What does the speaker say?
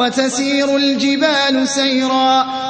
وَتَسِيرُ الْجِبَالُ سَيْرًا.